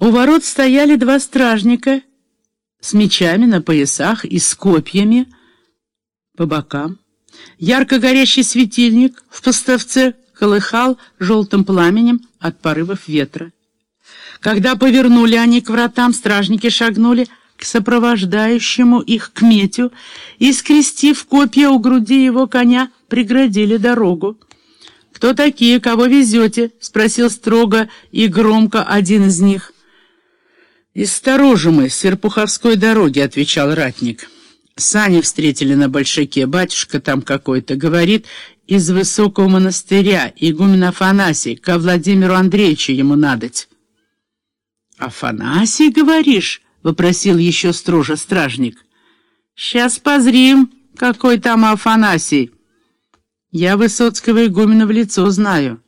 У ворот стояли два стражника с мечами на поясах и с копьями по бокам. Ярко горящий светильник в поставце колыхал желтым пламенем от порывов ветра. Когда повернули они к вратам, стражники шагнули к сопровождающему их кметю и, скрестив копья у груди его коня, преградили дорогу. «Кто такие? Кого везете?» — спросил строго и громко один из них. «Из Сторожумы, с Серпуховской дороги», — отвечал ратник. «Сани встретили на Большаке, батюшка там какой-то, говорит, из Высокого монастыря, игумен Афанасий, ко Владимиру Андреевичу ему надоть». «Афанасий, говоришь?» — вопросил еще строже стражник. «Сейчас позрим, какой там Афанасий. Я Высоцкого игумена в лицо знаю».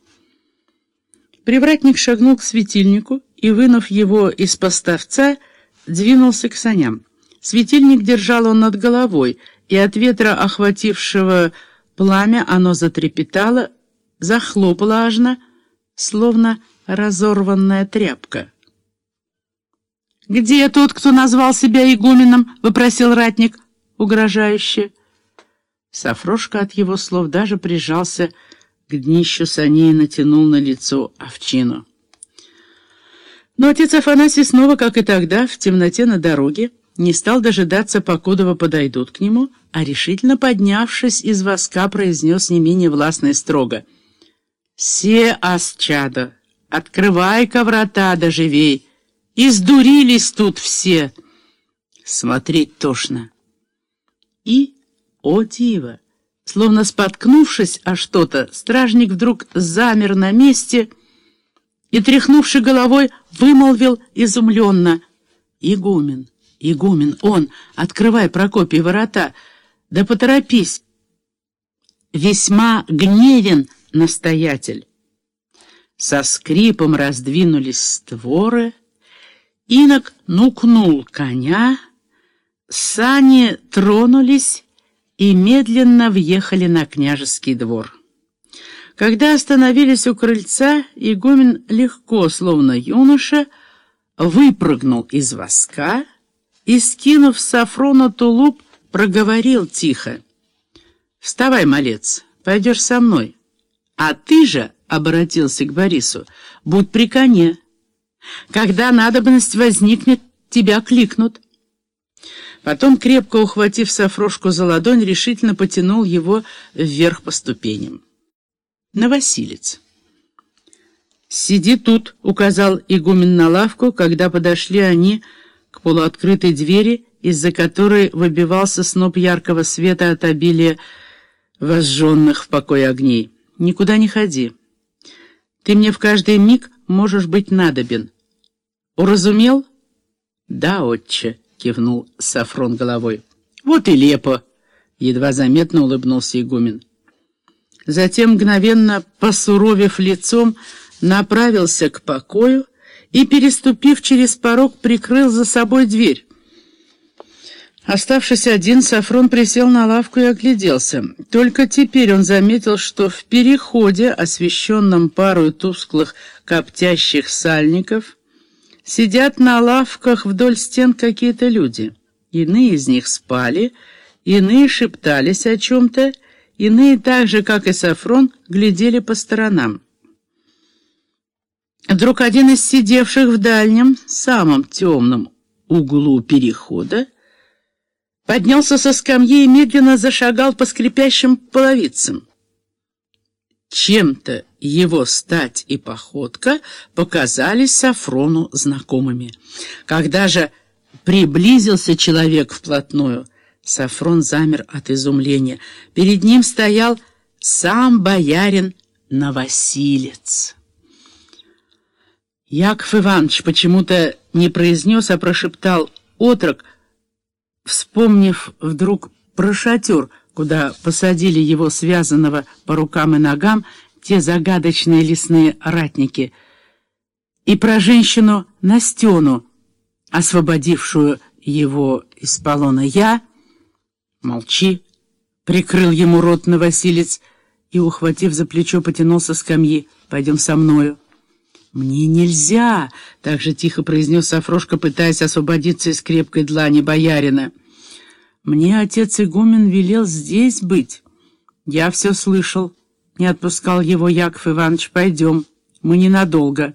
Привратник шагнул к светильнику и, вынув его из поставца, двинулся к саням. Светильник держал он над головой, и от ветра, охватившего пламя, оно затрепетало, захлопало ажно, словно разорванная тряпка. «Где тот, кто назвал себя игуменом?» — вопросил ратник, угрожающе. Сафрошка от его слов даже прижался к днищу саней и натянул на лицо овчину. Но отец Афанасий снова, как и тогда, в темноте на дороге, не стал дожидаться, покуда подойдут к нему, а решительно поднявшись из воска, произнес не менее властно и строго. «Се, асчада, открывай-ка врата, да живей! Тут все!» Смотреть тошно. И, о диво, словно споткнувшись о что-то, стражник вдруг замер на месте — и, тряхнувши головой, вымолвил изумленно. «Игумен, игумен, он, открывай, Прокопий, ворота, да поторопись!» «Весьма гневен настоятель!» Со скрипом раздвинулись створы, инок нукнул коня, сани тронулись и медленно въехали на княжеский двор. Когда остановились у крыльца, игумен легко, словно юноша, выпрыгнул из воска и, скинув с Сафрона тулуп, проговорил тихо. «Вставай, малец, пойдешь со мной. А ты же, — обратился к Борису, — будь при коне. Когда надобность возникнет, тебя кликнут». Потом, крепко ухватив Сафрошку за ладонь, решительно потянул его вверх по ступеням на Василец. «Сиди тут», — указал игумен на лавку, когда подошли они к полуоткрытой двери, из-за которой выбивался сноп яркого света от обилия возжженных в покое огней. «Никуда не ходи. Ты мне в каждый миг можешь быть надобен. Уразумел?» «Да, отче», — кивнул Сафрон головой. «Вот и лепо», — едва заметно улыбнулся игумен. Затем, мгновенно посуровев лицом, направился к покою и, переступив через порог, прикрыл за собой дверь. Оставшись один, Сафрон присел на лавку и огляделся. Только теперь он заметил, что в переходе, освещенном парой тусклых коптящих сальников, сидят на лавках вдоль стен какие-то люди. Иные из них спали, иные шептались о чем-то, Иные, так же, как и Сафрон, глядели по сторонам. Вдруг один из сидевших в дальнем, самом темном углу перехода поднялся со скамьи и медленно зашагал по скрипящим половицам. Чем-то его стать и походка показались Сафрону знакомыми. Когда же приблизился человек вплотную — Сафрон замер от изумления. Перед ним стоял сам боярин Новосилец. Яков Иванович почему-то не произнес, а прошептал «отрок», вспомнив вдруг про шатер, куда посадили его связанного по рукам и ногам те загадочные лесные ратники, и про женщину Настену, освободившую его из полона «я», «Молчи!» — прикрыл ему рот Новосилец и, ухватив за плечо, потянулся с скамьи. «Пойдем со мною». «Мне нельзя!» — так же тихо произнес Сафрошка, пытаясь освободиться из крепкой длани боярина. «Мне отец игумен велел здесь быть. Я все слышал. Не отпускал его Яков Иванович. Пойдем. Мы ненадолго».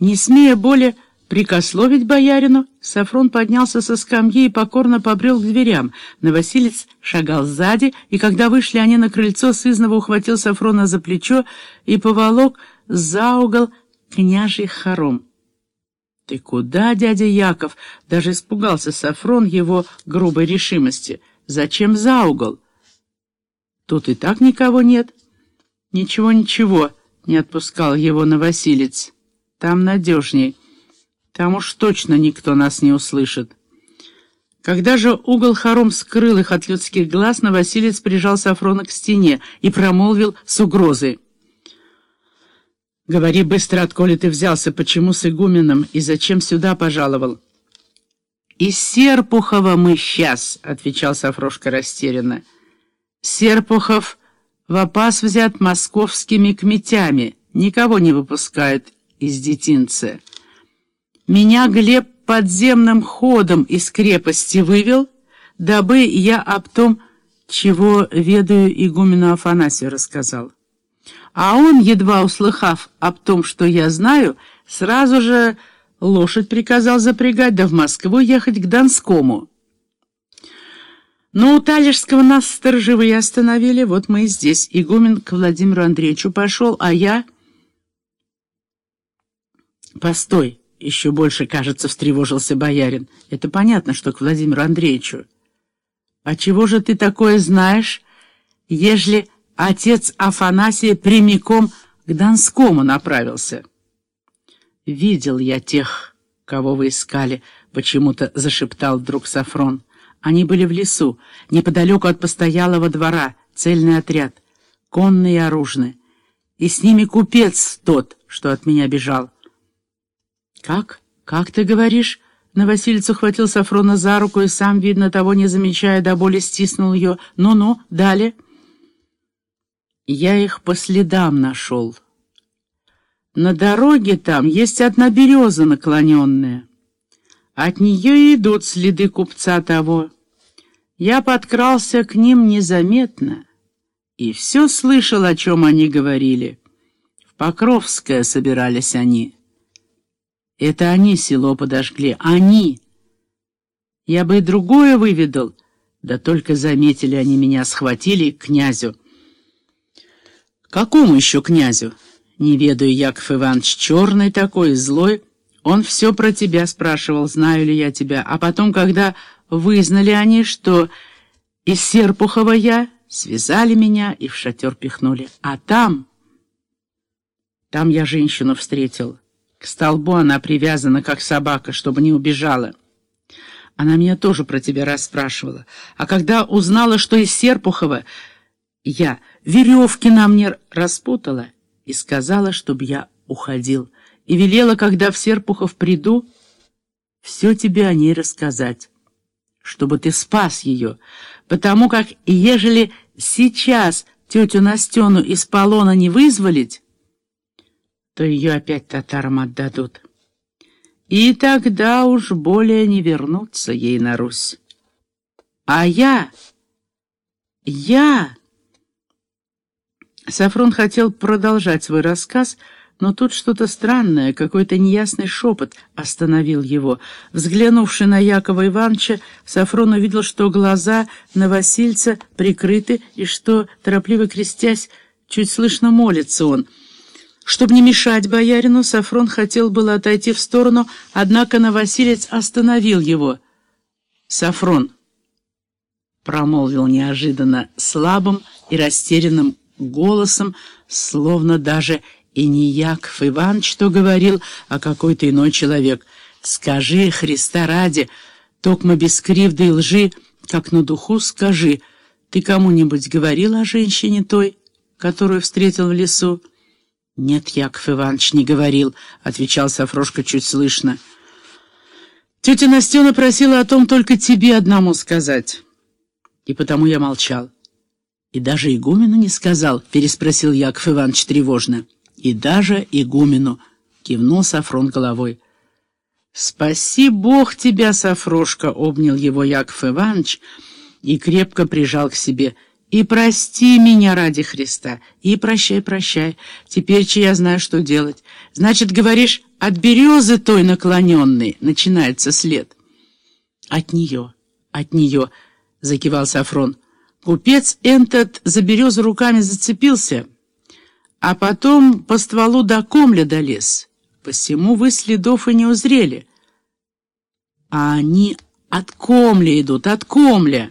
Не смея более прикословить боярину, Сафрон поднялся со скамьи и покорно побрел к дверям. Новосилец шагал сзади, и когда вышли они на крыльцо, сызново ухватил Сафрона за плечо и поволок за угол княжий хором. «Ты куда, дядя Яков?» — даже испугался Сафрон его грубой решимости. «Зачем за угол?» «Тут и так никого нет». «Ничего, ничего», — не отпускал его Новосилец. «Там надежней. Там уж точно никто нас не услышит». Когда же угол хором скрыл их от людских глаз, Новосилец прижал Сафрона к стене и промолвил с угрозой. «Говори быстро, отколи ты взялся, почему с игуменом и зачем сюда пожаловал?» «Из Серпухова мы сейчас», — отвечал Сафрошка растерянно. «Серпухов в опас взят московскими кметями, никого не выпускают из детинца. Меня Глеб подземным ходом из крепости вывел, дабы я об том, чего ведаю игумену Афанасию рассказал». А он, едва услыхав об том, что я знаю, сразу же лошадь приказал запрягать, да в Москву ехать к Донскому. Но у Талежского нас сторожевые остановили, вот мы и здесь. Игумен к Владимиру Андреевичу пошел, а я... Постой, еще больше, кажется, встревожился боярин. Это понятно, что к Владимиру Андреевичу. А чего же ты такое знаешь, ежели отец Афанасия прямиком к Донскому направился. «Видел я тех, кого вы искали», — почему-то зашептал вдруг Сафрон. Они были в лесу, неподалеку от постоялого двора, цельный отряд, конный и оружный. И с ними купец тот, что от меня бежал. «Как? Как ты говоришь?» На Васильцу хватил Сафрона за руку и сам, видно, того не замечая, до боли стиснул ее. «Ну-ну, далее». Я их по следам нашел. На дороге там есть одна береза наклоненная. От нее и идут следы купца того. Я подкрался к ним незаметно и все слышал, о чем они говорили. В Покровское собирались они. Это они село подожгли, они. Я бы и другое выведал, да только заметили они меня, схватили к князю. Какому еще князю? Не ведаю, Яков Иванович, черный такой, злой. Он все про тебя спрашивал, знаю ли я тебя. А потом, когда вызнали они, что из Серпухова я, связали меня и в шатер пихнули. А там... Там я женщину встретил. К столбу она привязана, как собака, чтобы не убежала. Она меня тоже про тебя расспрашивала. А когда узнала, что из Серпухова, я веревки на мне распутала и сказала, чтобы я уходил, и велела, когда в Серпухов приду, все тебе о ней рассказать, чтобы ты спас ее, потому как, ежели сейчас тетю Настену из полона не вызволить, то ее опять татарам отдадут. И тогда уж более не вернуться ей на Русь. А я... я... Сафрон хотел продолжать свой рассказ, но тут что-то странное, какой-то неясный шепот остановил его. Взглянувши на Якова Ивановича, Сафрон увидел, что глаза на Васильца прикрыты и что, торопливо крестясь, чуть слышно молится он. Чтобы не мешать боярину, Сафрон хотел было отойти в сторону, однако Новосилец остановил его. «Сафрон», — промолвил неожиданно слабым и растерянным голосом, словно даже и не Яков Иванович что говорил, а какой-то иной человек. «Скажи, Христа ради, токмо без кривды и лжи, как на духу скажи, ты кому-нибудь говорил о женщине той, которую встретил в лесу?» «Нет, Яков Иванович не говорил», — отвечал Сафрошка чуть слышно. «Тетя Настена просила о том только тебе одному сказать, и потому я молчал». «И даже игумену не сказал?» — переспросил Яков Иванович тревожно. «И даже игумену», кивнул Сафрон головой. «Спаси Бог тебя, Сафрошка!» — обнял его Яков Иванович и крепко прижал к себе. «И прости меня ради Христа, и прощай, прощай. Теперь че я знаю, что делать. Значит, говоришь, от березы той наклоненной начинается след». «От нее, от нее», — закивал Сафрон. Купец этот за березу руками зацепился, а потом по стволу до комля долез». Посему вы следов и не узрели. А они от комля идут, от комля.